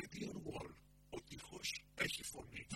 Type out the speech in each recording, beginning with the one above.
Canadian Wall. Ο τείχος έχει φωνή.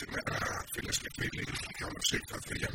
σήμερα, φίλες και φίλοι, καλώ ήρθατε για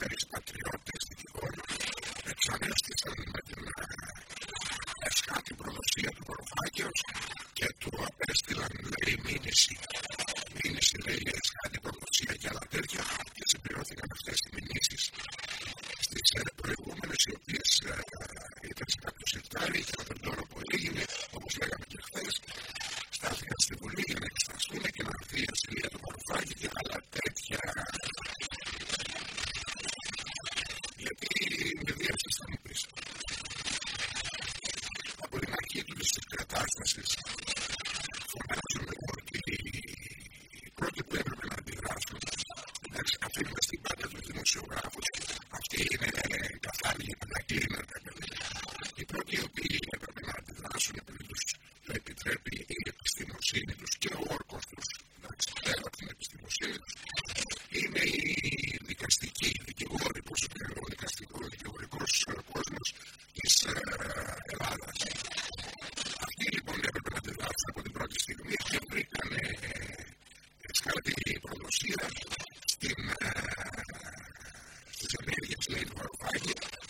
serious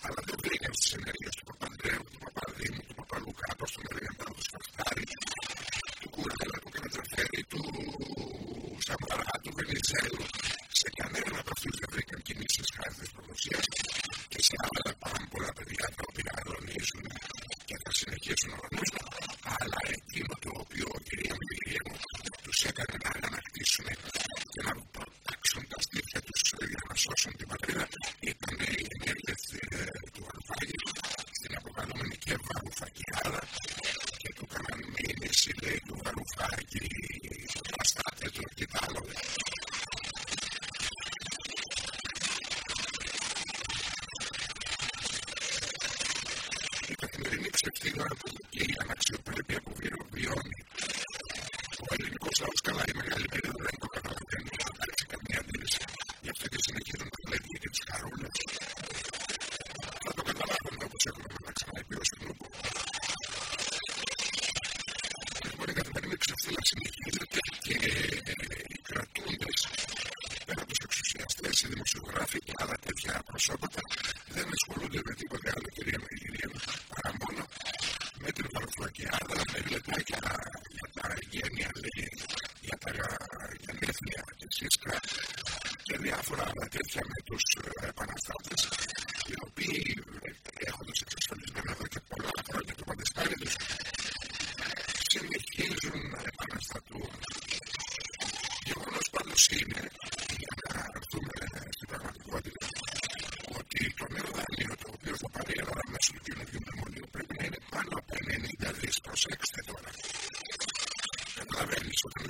αλλά δεν βρήκα τι ενέργειε Mr. Taylor, διάφορα άλλα τέτοια με τους ε, επαναστάτες, οι οποίοι ε, έχοντας εξασφαλισμένα εδώ και πολλά χρόνια το παντεστάρι του, συνεχίζουν να επαναστατούν. Γεγονός πάντως είναι, για να έρθουμε στην πραγματικότητα, ότι το νέο δανείο το οποίο θα πάρει η Ελλάδα μέσω του κοινωνικού πρέπει να είναι πάνω από 90. Προσέξτε τώρα. Καταλαβαίνεις όταν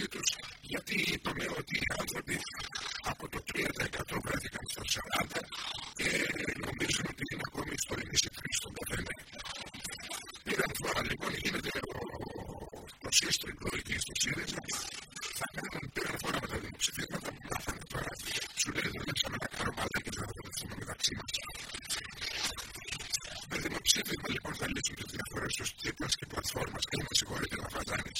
διάθεσή τους, γιατί είπαμε ότι οι άνθρωποι από το 3% βρέθηκαν στο 40% και νομίζουν ότι είναι ακόμη στο ίμιση χρήστον το δεν Πήραν φορά λοιπόν, γίνεται το σύστημα εκεί στο ΣΥΡΙΖΑ, θα κάνουν πήραν φορά με τα δημοψηφίσματα που μάθανε τώρα. Σου λέει δεν έξαμε να κάνουμε κάνω και θα το μεταξύ μας. Με δημοψήφισμα λοιπόν θα λύσουν τις διαφορές στους τύπου και πλατφόρμας και με συγχωρείτε να φαζάνει.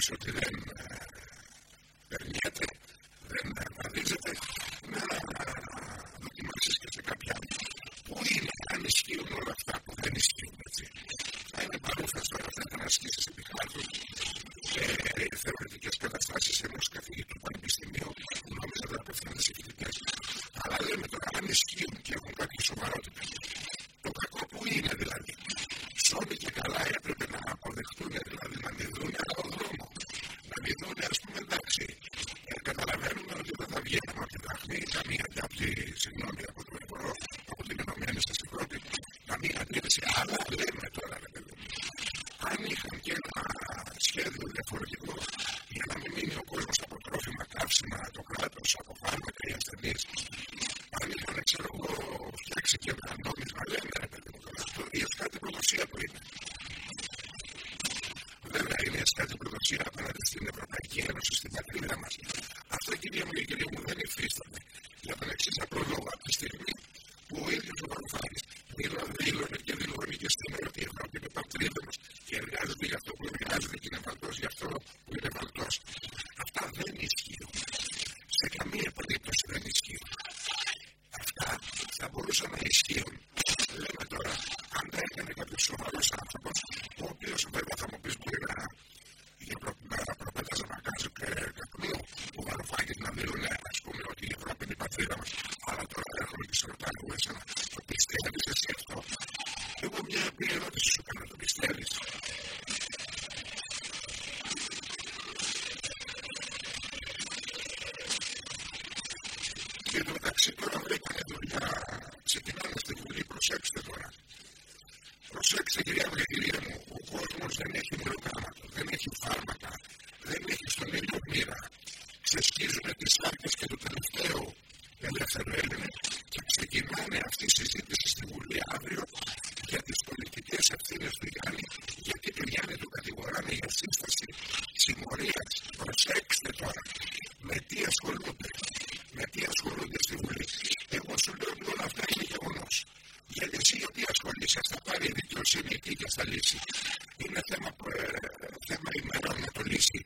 episodio de mis amigas. όλα αυτά είναι γεγονό. Γιατί εσύ γιατί ασχολείσαι, θα πάρει η δικαιοσύνη εκεί και θα λύσει. Είναι θέμα, ε, θέμα ημερών να το λύσει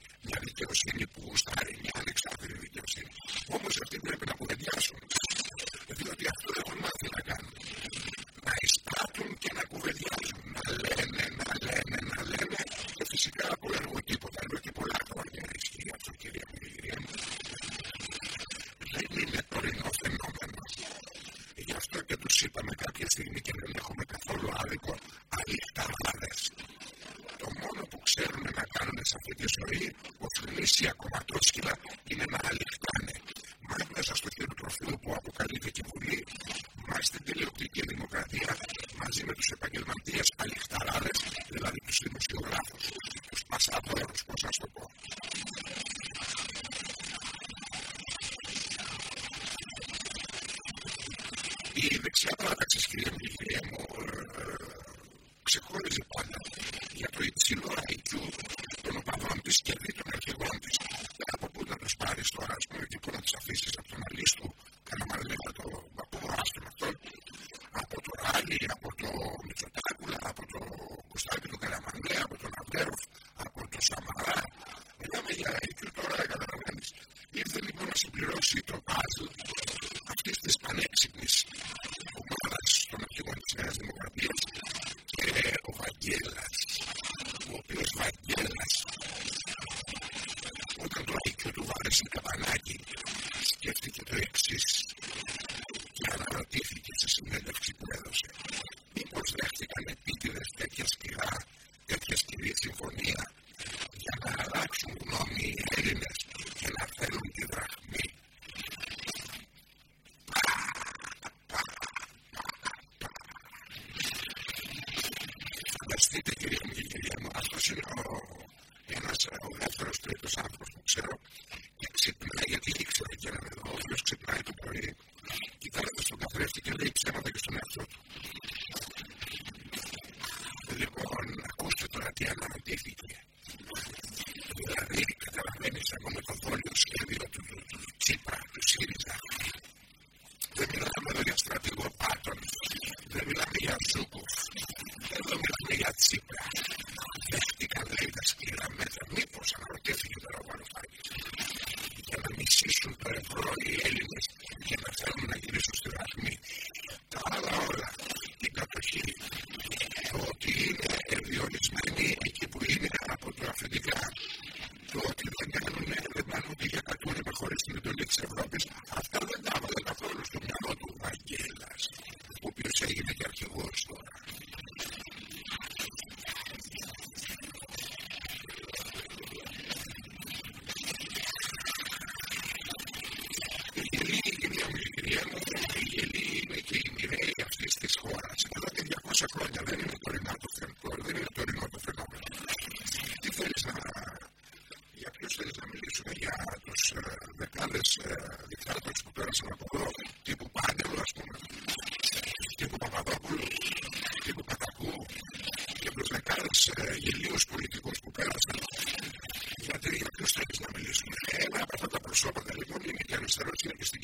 κοινωνικά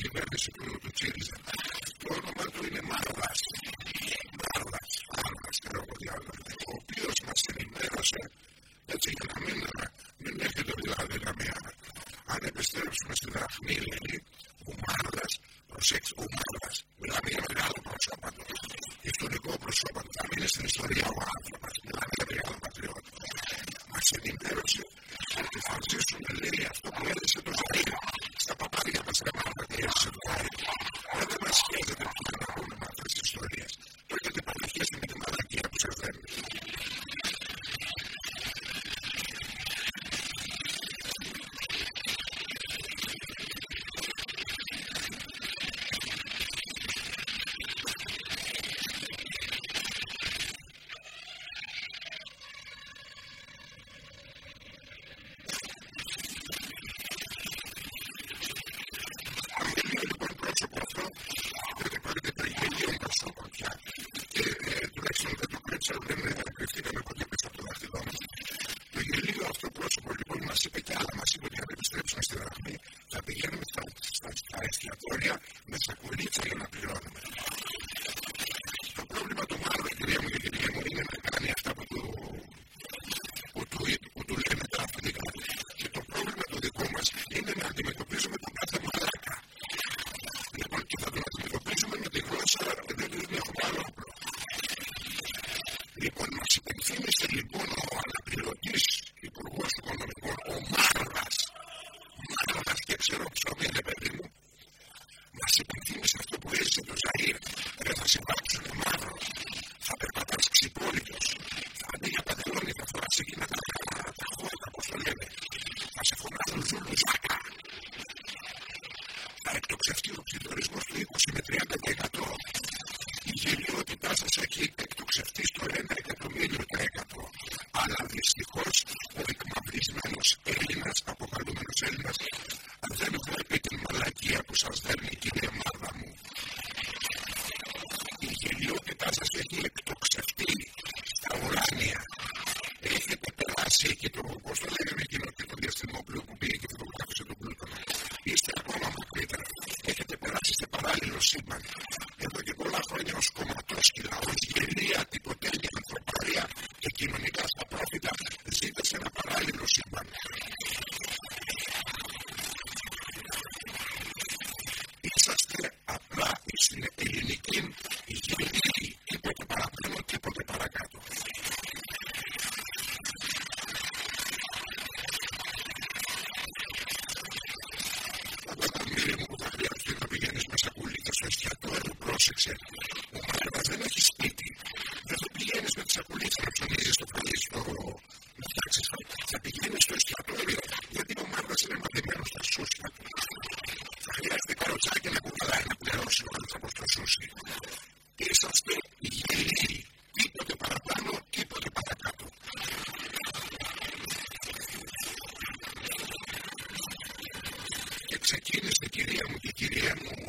Yeah.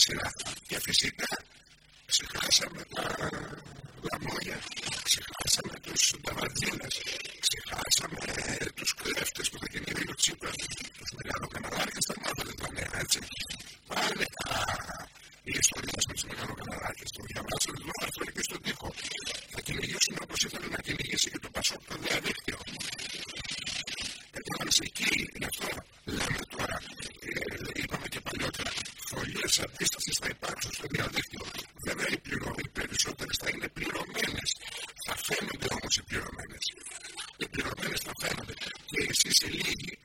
será reconciliate you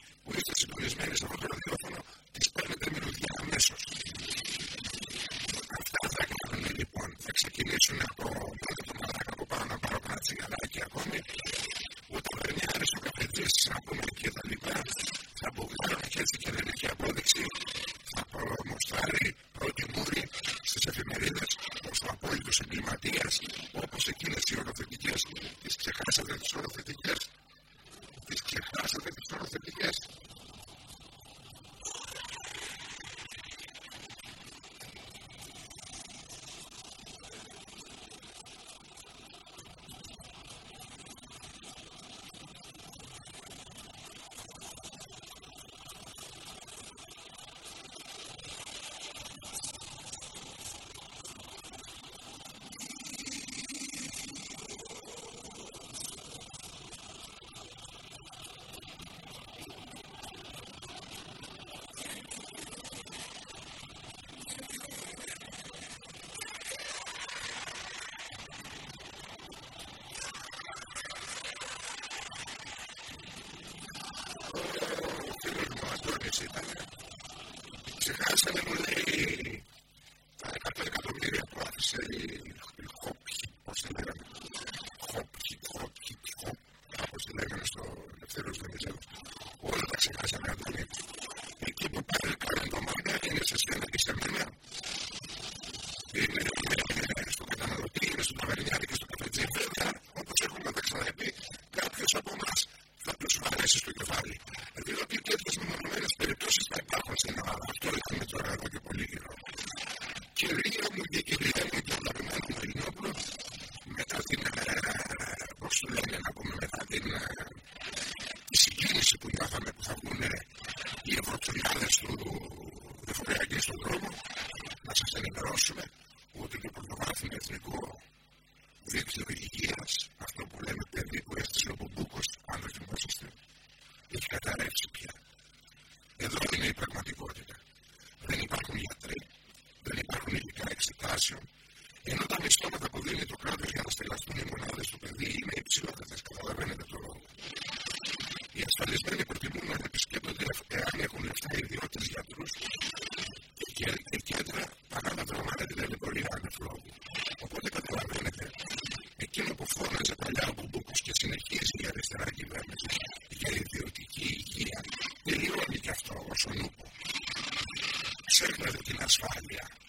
ότι ο αγράμματος Πάκιας, διότι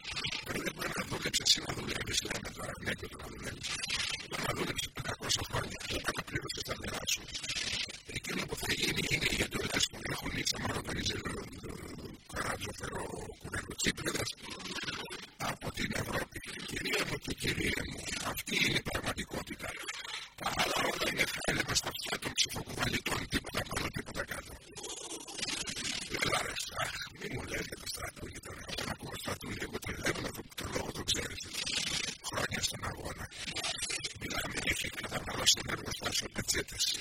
προσέξτε,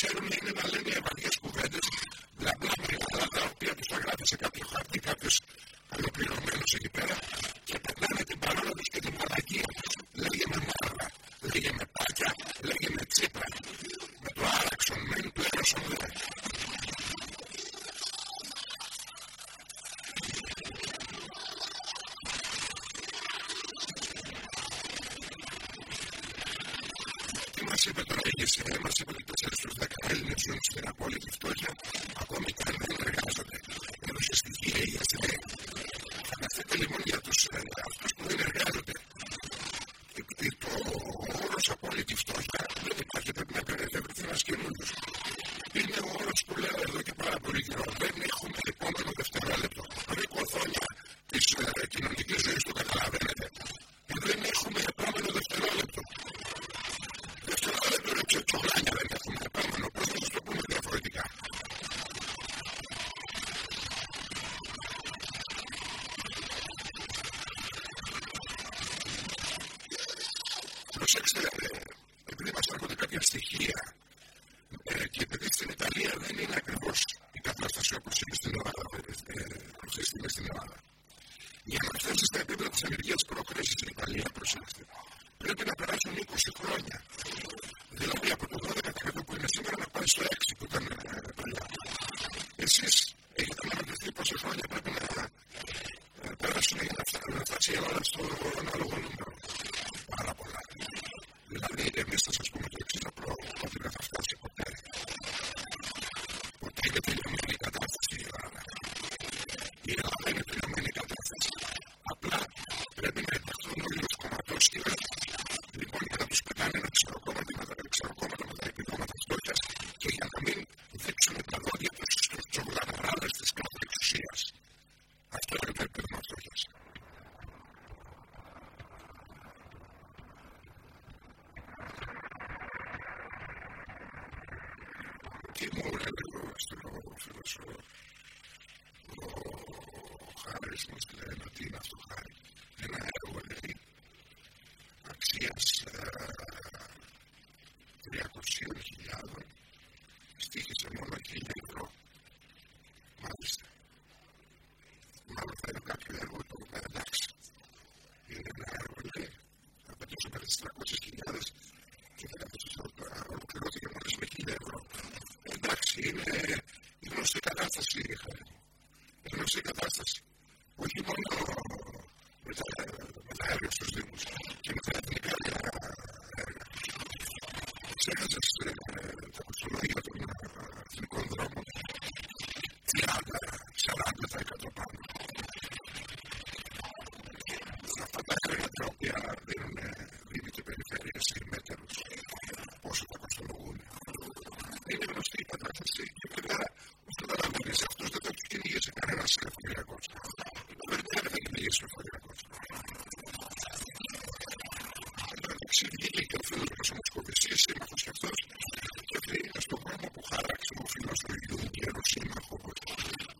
Cherubim en la lengua προσέξτε, επειδή μας έρχονται κάποια στοιχεία which is Βγήκε και ο φίλος μα κοβησίε σύμμαχος και αυτός και οφείλεται στον κόσμο που χαράξει ομοφιλό του Ιού και ένα σύμμαχος.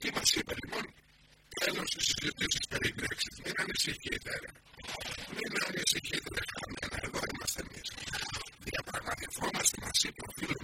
Τι μας είπε λοιπόν, έδωσε τι συζητήσεις περί τρέξη. Μια ανησυχία η εταιρεία. Μια ανησυχία η εταιρεία. Μια πραγματευό μα μας, είπε ο Φίλος.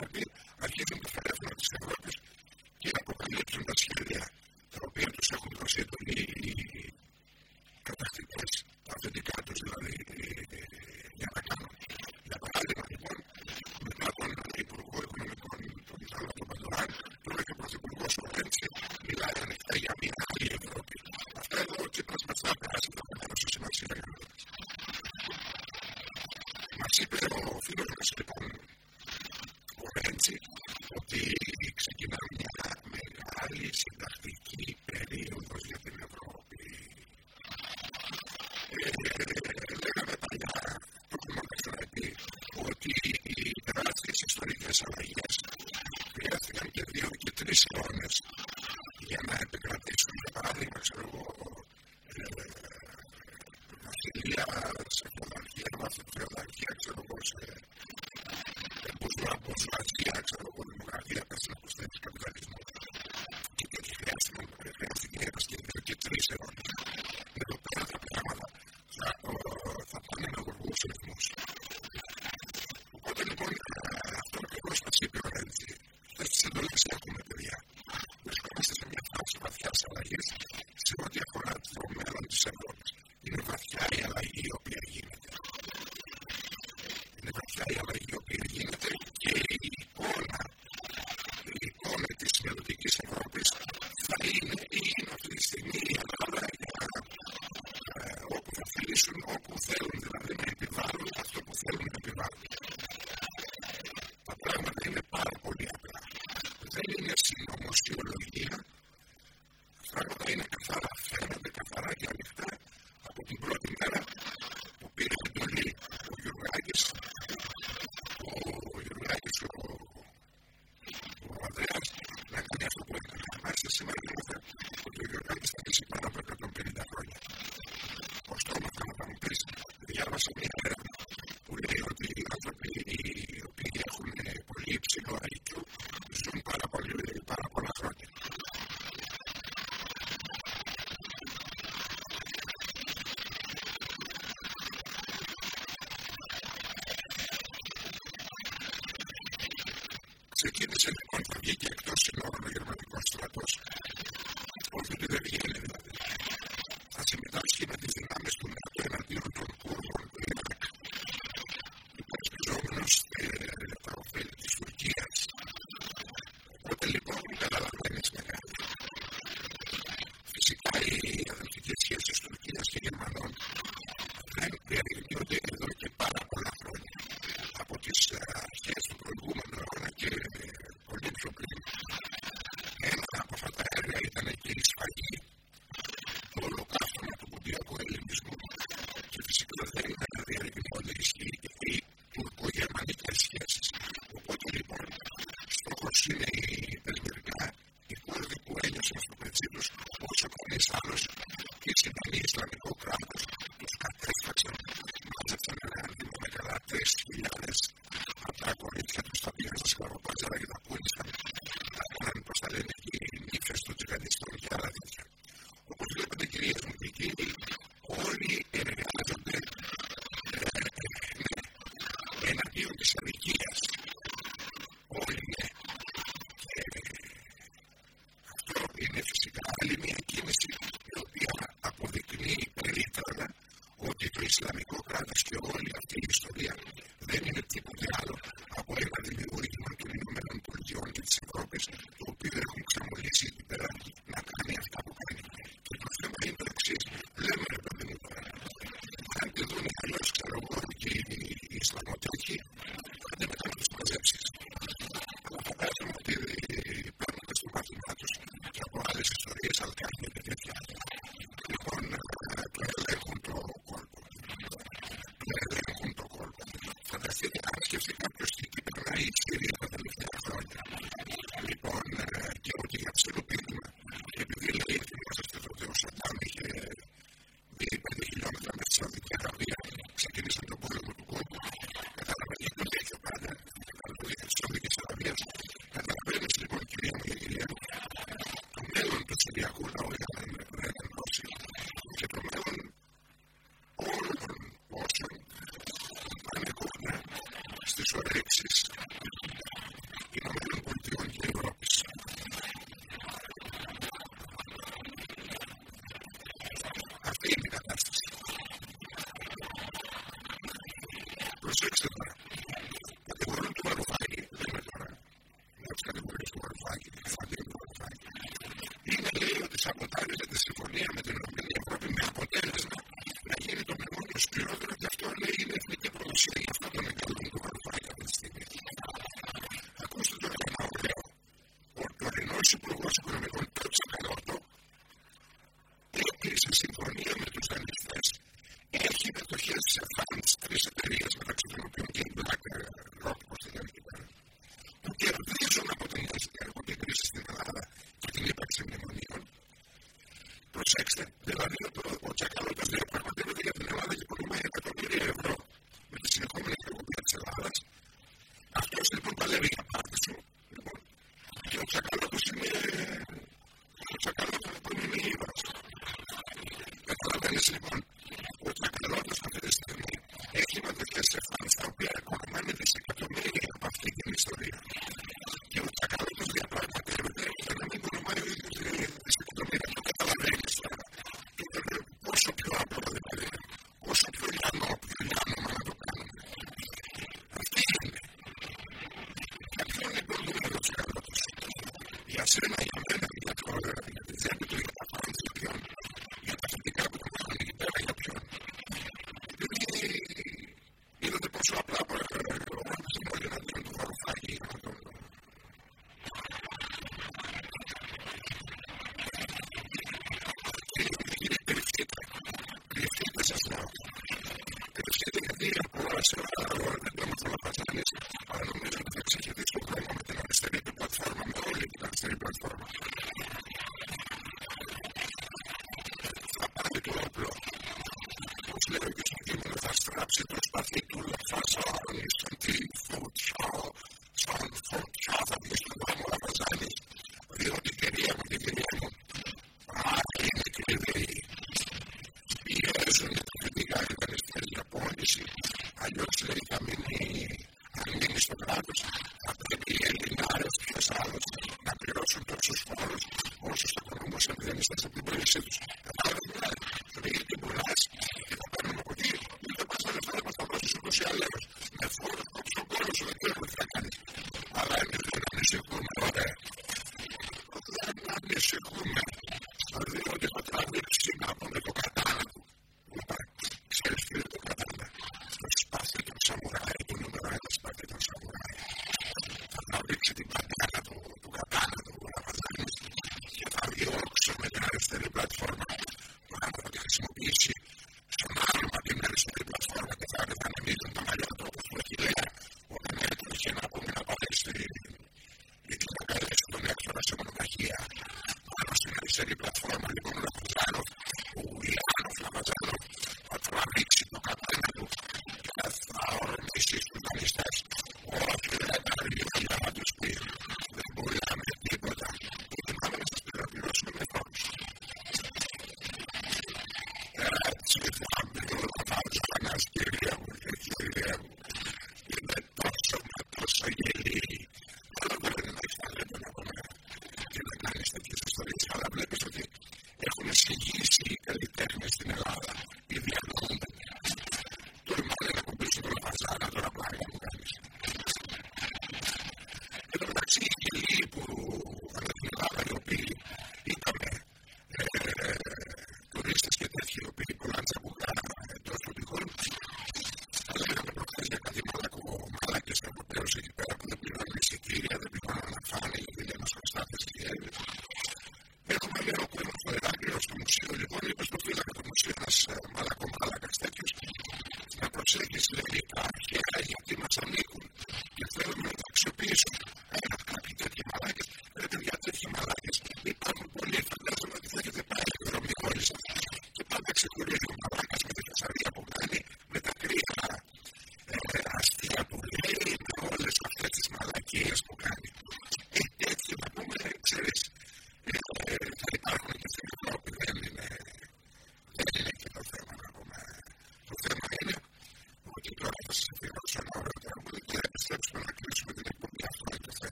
Ευρώπη αρχίζουν τα τηλέφωνα τη Ευρώπη και αποκαλύψουν τα σχέδια τα οποία τους έχουν δώσει οι κατακτητές, τα αφεντικά τους δηλαδή, ε, ε, για να κάνουν. Για παράδειγμα, λοιπόν, μετά τον Υπουργό Οικονομικών, τον Ιταλό τον Παντοράν, τώρα και ο Πρωθυπουργός ο Ρέντσι, μιλάει ανοιχτά για μια άλλη Ευρώπη. Αυτά εδώ ο Τσίπρα μα θα περάσει το μεγάλο σου σημασία για να το δει. Μας είπε ο φίλος λοιπόν, έτσι, ότι ξεκινά μια μεγάλη συνταχτή particularly Krishna Ahora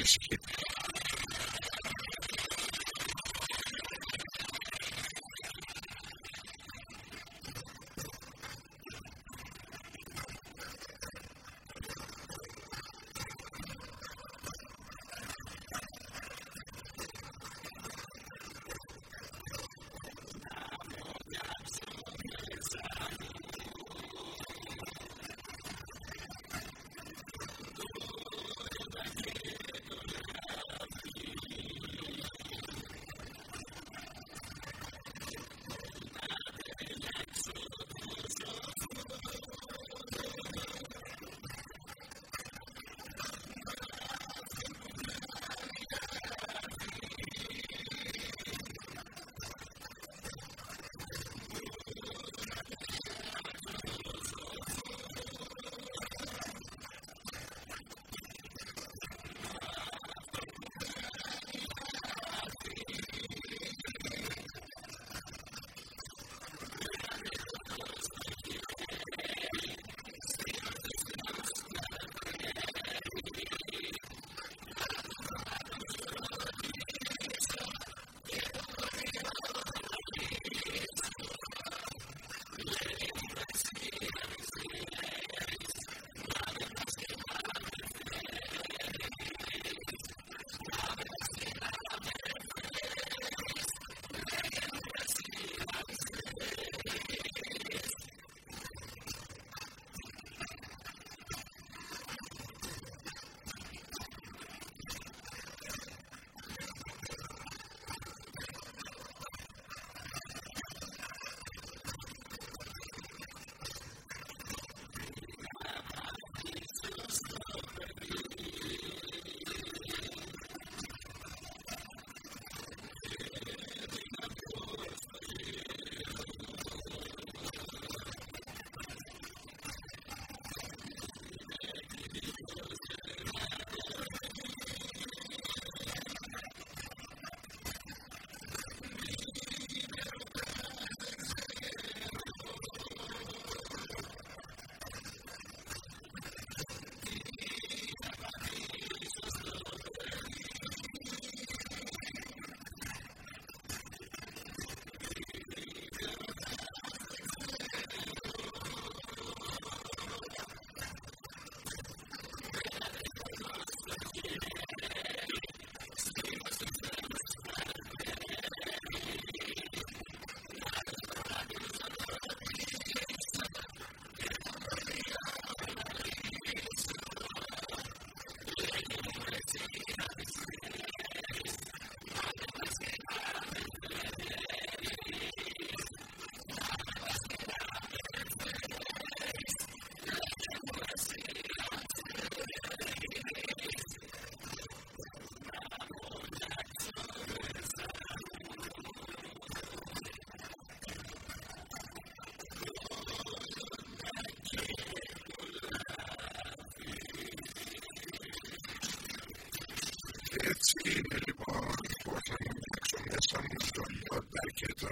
various Έτσι είναι λοιπόν πώς να μην έξω μέσα μου στο λιόντα και το